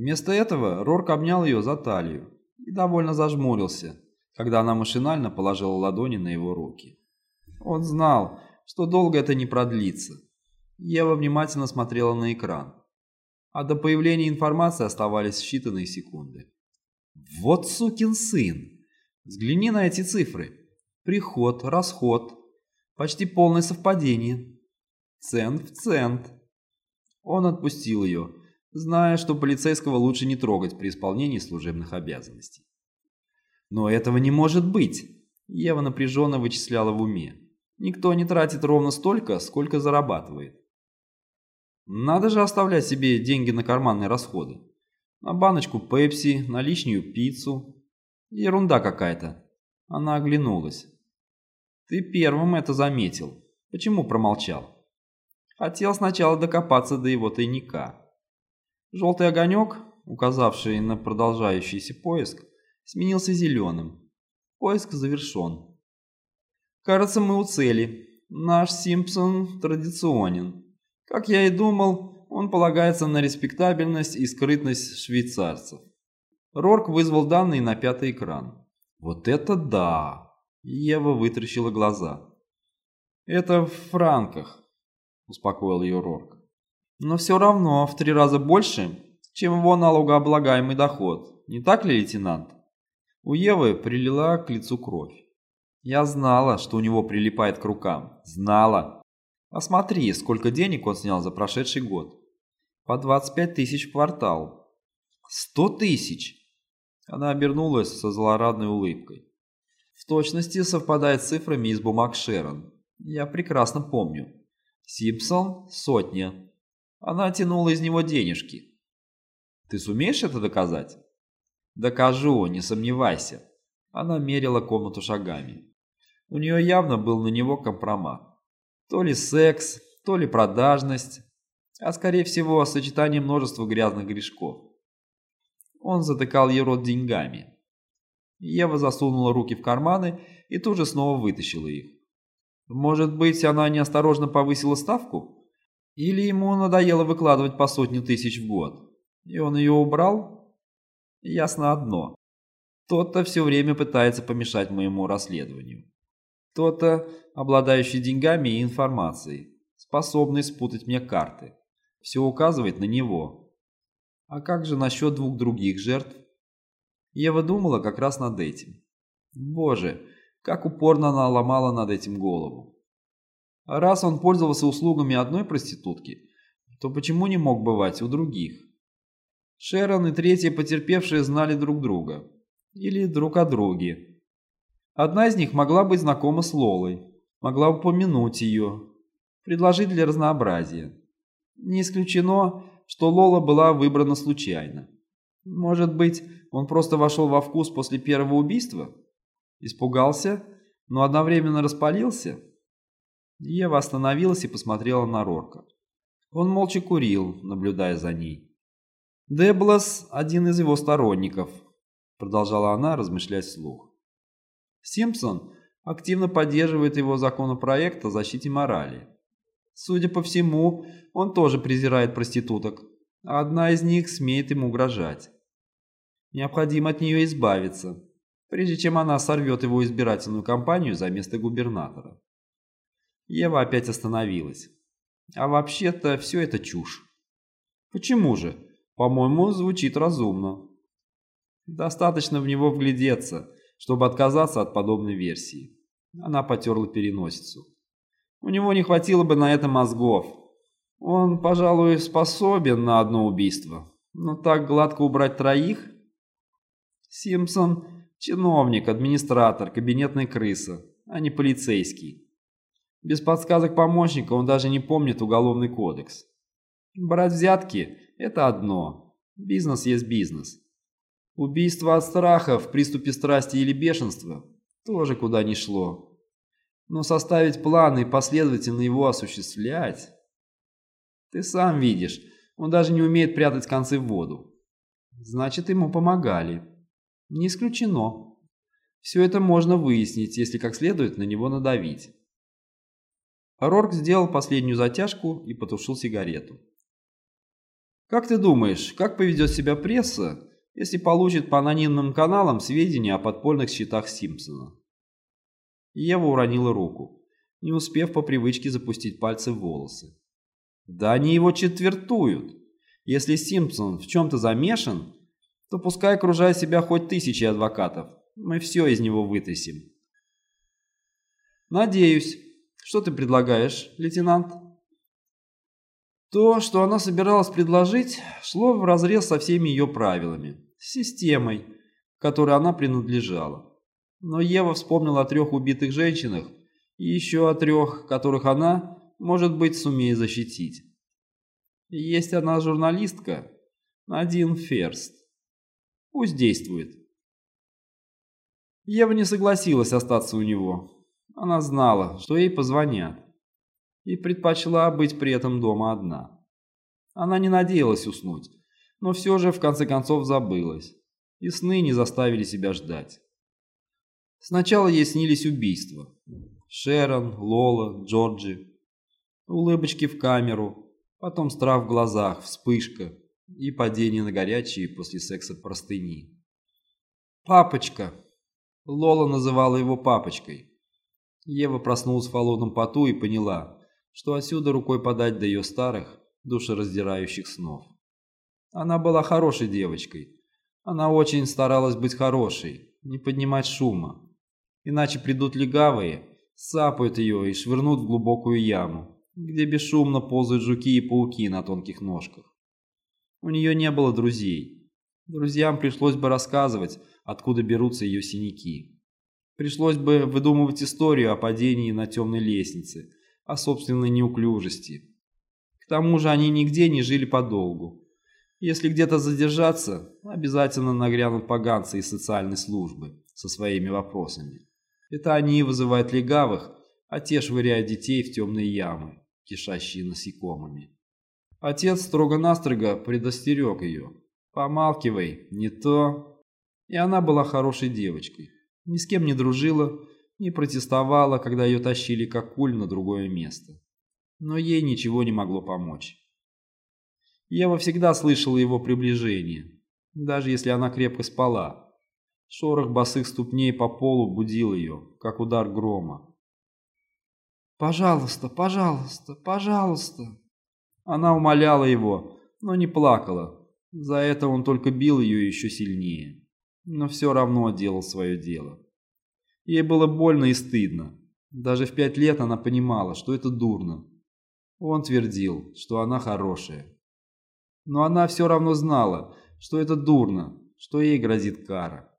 Вместо этого Рорк обнял ее за талию и довольно зажмурился, когда она машинально положила ладони на его руки. Он знал, что долго это не продлится. Ева внимательно смотрела на экран, а до появления информации оставались считанные секунды. «Вот сукин сын! Взгляни на эти цифры. Приход, расход, почти полное совпадение. Цент в цент». Он отпустил ее, зная, что полицейского лучше не трогать при исполнении служебных обязанностей. Но этого не может быть. Ева напряженно вычисляла в уме. Никто не тратит ровно столько, сколько зарабатывает. Надо же оставлять себе деньги на карманные расходы. На баночку пепси, на лишнюю пиццу. Ерунда какая-то. Она оглянулась. Ты первым это заметил. Почему промолчал? Хотел сначала докопаться до его тайника. Желтый огонек, указавший на продолжающийся поиск, сменился зеленым. Поиск завершен. Кажется, мы у цели. Наш Симпсон традиционен. Как я и думал, он полагается на респектабельность и скрытность швейцарцев. Рорк вызвал данные на пятый экран. «Вот это да!» Ева вытращила глаза. «Это в франках», – успокоил ее Рорк. «Но все равно в три раза больше, чем его налогооблагаемый доход. Не так ли, лейтенант?» У Евы прилила к лицу кровь. Я знала, что у него прилипает к рукам. Знала. А смотри, сколько денег он снял за прошедший год. По 25 тысяч в квартал. 100 тысяч! Она обернулась со злорадной улыбкой. В точности совпадает с цифрами из бумаг Шерон. Я прекрасно помню. Симпсон – сотня. Она тянула из него денежки. Ты сумеешь это доказать? Докажу, не сомневайся. Она мерила комнату шагами. У нее явно был на него компромат. То ли секс, то ли продажность, а скорее всего сочетание множества грязных грешков. Он затыкал ей рот деньгами. Ева засунула руки в карманы и тут же снова вытащила их. Может быть, она неосторожно повысила ставку? Или ему надоело выкладывать по сотню тысяч в год? И он ее убрал? Ясно одно. Тот-то все время пытается помешать моему расследованию. Кто-то, обладающий деньгами и информацией, способный спутать мне карты. Все указывает на него. А как же насчет двух других жертв? Ева думала как раз над этим. Боже, как упорно она ломала над этим голову. Раз он пользовался услугами одной проститутки, то почему не мог бывать у других? Шерон и третья потерпевшие знали друг друга. Или друг о друге. Одна из них могла быть знакома с Лолой, могла упомянуть ее, предложить для разнообразия. Не исключено, что Лола была выбрана случайно. Может быть, он просто вошел во вкус после первого убийства? Испугался, но одновременно распалился? Ева остановилась и посмотрела на Рорка. Он молча курил, наблюдая за ней. «Деблас – один из его сторонников», – продолжала она, размышлять вслух. Симпсон активно поддерживает его законопроект о защите морали. Судя по всему, он тоже презирает проституток, а одна из них смеет ему угрожать. Необходимо от нее избавиться, прежде чем она сорвет его избирательную кампанию за место губернатора. Ева опять остановилась. А вообще-то все это чушь. Почему же? По-моему, звучит разумно. Достаточно в него вглядеться – чтобы отказаться от подобной версии. Она потерла переносицу. У него не хватило бы на это мозгов. Он, пожалуй, способен на одно убийство. Но так гладко убрать троих? Симпсон – чиновник, администратор, кабинетная крыса, а не полицейский. Без подсказок помощника он даже не помнит уголовный кодекс. Брать взятки – это одно. Бизнес есть бизнес. Убийство от страха в приступе страсти или бешенства тоже куда ни шло. Но составить план и последовательно его осуществлять... Ты сам видишь, он даже не умеет прятать концы в воду. Значит, ему помогали. Не исключено. Все это можно выяснить, если как следует на него надавить. Рорк сделал последнюю затяжку и потушил сигарету. Как ты думаешь, как поведет себя пресса, если получит по анонимным каналам сведения о подпольных счетах Симпсона? Ева уронила руку, не успев по привычке запустить пальцы в волосы. Да они его четвертуют. Если Симпсон в чем-то замешан, то пускай окружает себя хоть тысячи адвокатов. Мы все из него вытащим. Надеюсь. Что ты предлагаешь, лейтенант? То, что она собиралась предложить, шло вразрез со всеми ее правилами, системой, которой она принадлежала. Но Ева вспомнила о трех убитых женщинах и еще о трех, которых она, может быть, сумеет защитить. есть одна журналистка, один Ферст. Пусть действует. Ева не согласилась остаться у него. Она знала, что ей позвонят, и предпочла быть при этом дома одна. Она не надеялась уснуть, но все же в конце концов забылась, и сны не заставили себя ждать. Сначала ей снились убийства. Шерон, Лола, Джорджи. Улыбочки в камеру, потом страх в глазах, вспышка и падение на горячие после секса простыни. «Папочка!» Лола называла его папочкой. Ева проснулась в холодном поту и поняла, что отсюда рукой подать до ее старых, душераздирающих снов. Она была хорошей девочкой. Она очень старалась быть хорошей, не поднимать шума. Иначе придут легавые, сапают ее и швырнут в глубокую яму, где бесшумно ползают жуки и пауки на тонких ножках. У нее не было друзей. Друзьям пришлось бы рассказывать, откуда берутся ее синяки. Пришлось бы выдумывать историю о падении на темной лестнице, о собственной неуклюжести. К тому же они нигде не жили подолгу. Если где-то задержаться, обязательно нагрянут поганцы из социальной службы со своими вопросами. Это они вызывают легавых, а те швыряют детей в темные ямы, кишащие насекомыми. Отец строго-настрого предостерег ее. «Помалкивай, не то...» И она была хорошей девочкой. Ни с кем не дружила, не протестовала, когда ее тащили как куль на другое место. Но ей ничего не могло помочь. Ева всегда слышала его приближение, даже если она крепко спала. Шорох босых ступней по полу будил ее, как удар грома. «Пожалуйста, пожалуйста, пожалуйста!» Она умоляла его, но не плакала. За это он только бил ее еще сильнее но все равно делал свое дело. Ей было больно и стыдно. Даже в пять лет она понимала, что это дурно. Он твердил, что она хорошая. Но она все равно знала, что это дурно, что ей грозит кара.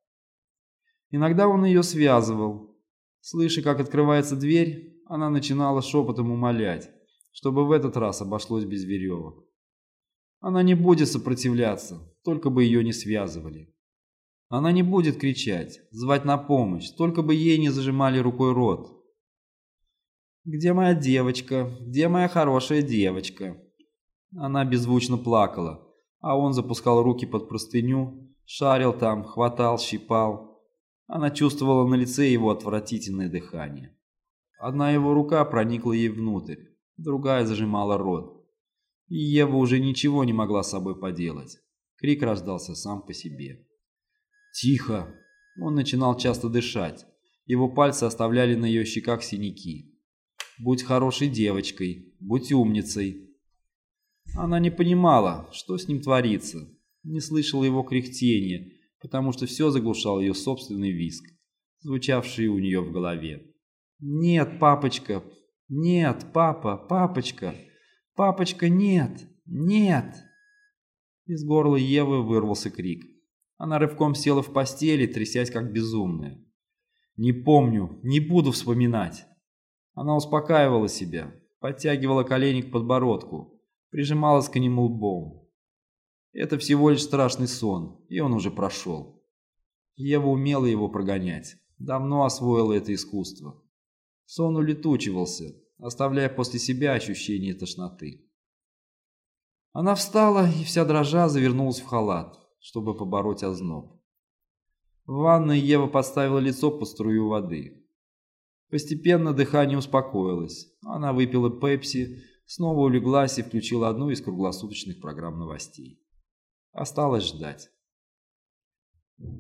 Иногда он ее связывал. Слыша, как открывается дверь, она начинала шепотом умолять, чтобы в этот раз обошлось без веревок. Она не будет сопротивляться, только бы ее не связывали. Она не будет кричать, звать на помощь, только бы ей не зажимали рукой рот. «Где моя девочка? Где моя хорошая девочка?» Она беззвучно плакала, а он запускал руки под простыню, шарил там, хватал, щипал. Она чувствовала на лице его отвратительное дыхание. Одна его рука проникла ей внутрь, другая зажимала рот. И Ева уже ничего не могла с собой поделать. Крик раздался сам по себе. Тихо. Он начинал часто дышать. Его пальцы оставляли на ее щеках синяки. Будь хорошей девочкой, будь умницей. Она не понимала, что с ним творится. Не слышала его кряхтения, потому что все заглушал ее собственный визг, звучавший у нее в голове. «Нет, папочка! Нет, папа! Папочка! Папочка, нет! Нет!» Из горла Евы вырвался крик. Она рывком села в постели, трясясь как безумная. «Не помню, не буду вспоминать». Она успокаивала себя, подтягивала колени к подбородку, прижималась к нему лбом. Это всего лишь страшный сон, и он уже прошел. Ева умела его прогонять, давно освоила это искусство. Сон улетучивался, оставляя после себя ощущение тошноты. Она встала и вся дрожа завернулась в халат чтобы побороть озноб. В ванной Ева подставила лицо по струю воды. Постепенно дыхание успокоилось. Она выпила пепси, снова улеглась и включила одну из круглосуточных программ новостей. Осталось ждать.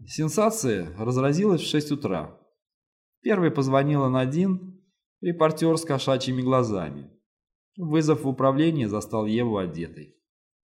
Сенсация разразилась в 6 утра. Первой позвонила Надин, репортер с кошачьими глазами. Вызов в управление застал Еву одетой.